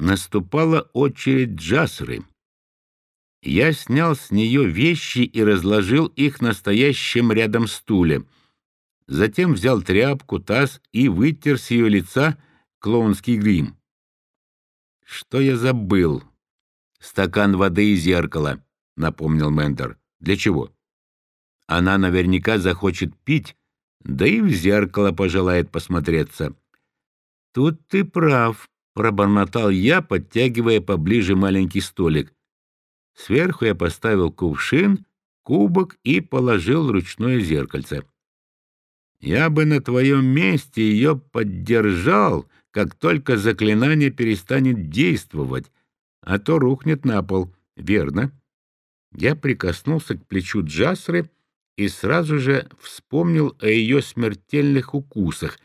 наступала очередь Джасры. Я снял с нее вещи и разложил их на стоящем рядом стуле. Затем взял тряпку, таз и вытер с ее лица клоунский грим. «Что я забыл?» «Стакан воды и зеркало», — напомнил Мендер. «Для чего?» «Она наверняка захочет пить, да и в зеркало пожелает посмотреться». «Тут ты прав», — пробормотал я, подтягивая поближе маленький столик. Сверху я поставил кувшин, кубок и положил ручное зеркальце. Я бы на твоем месте ее поддержал, как только заклинание перестанет действовать, а то рухнет на пол, верно? Я прикоснулся к плечу Джасры и сразу же вспомнил о ее смертельных укусах.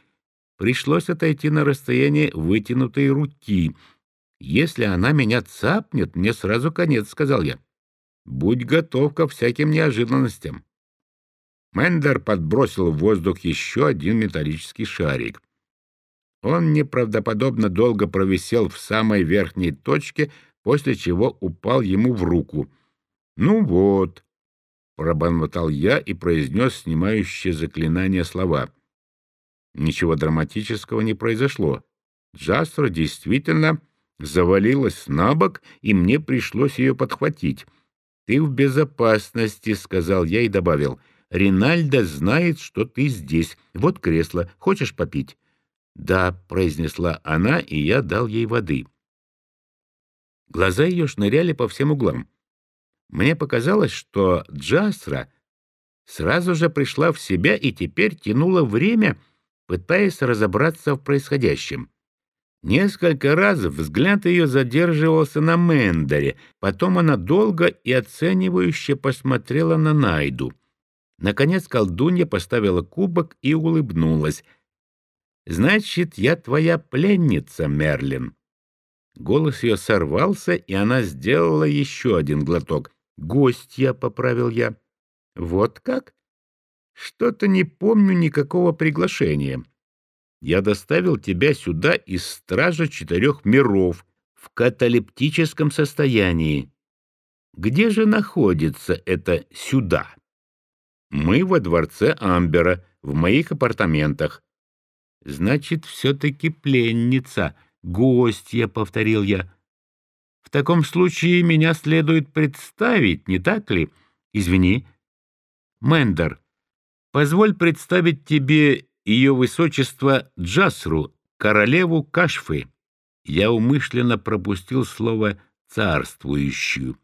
Пришлось отойти на расстояние вытянутой руки — «Если она меня цапнет, мне сразу конец», — сказал я. «Будь готов ко всяким неожиданностям». Мендер подбросил в воздух еще один металлический шарик. Он неправдоподобно долго провисел в самой верхней точке, после чего упал ему в руку. «Ну вот», — пробормотал я и произнес снимающее заклинание слова. Ничего драматического не произошло. Джастро действительно завалилась на бок, и мне пришлось ее подхватить. «Ты в безопасности», — сказал я и добавил. «Ринальдо знает, что ты здесь. Вот кресло. Хочешь попить?» «Да», — произнесла она, и я дал ей воды. Глаза ее шныряли по всем углам. Мне показалось, что Джасра сразу же пришла в себя и теперь тянула время, пытаясь разобраться в происходящем. Несколько раз взгляд ее задерживался на Мендере, потом она долго и оценивающе посмотрела на Найду. Наконец колдунья поставила кубок и улыбнулась. «Значит, я твоя пленница, Мерлин». Голос ее сорвался, и она сделала еще один глоток. «Гостья», — поправил я. «Вот как? Что-то не помню никакого приглашения». Я доставил тебя сюда из стража четырех миров в каталептическом состоянии. Где же находится это «сюда»? Мы во дворце Амбера, в моих апартаментах. Значит, все-таки пленница, гостья, — повторил я. В таком случае меня следует представить, не так ли? Извини. Мендер, позволь представить тебе ее высочество Джасру, королеву Кашфы. Я умышленно пропустил слово «царствующую».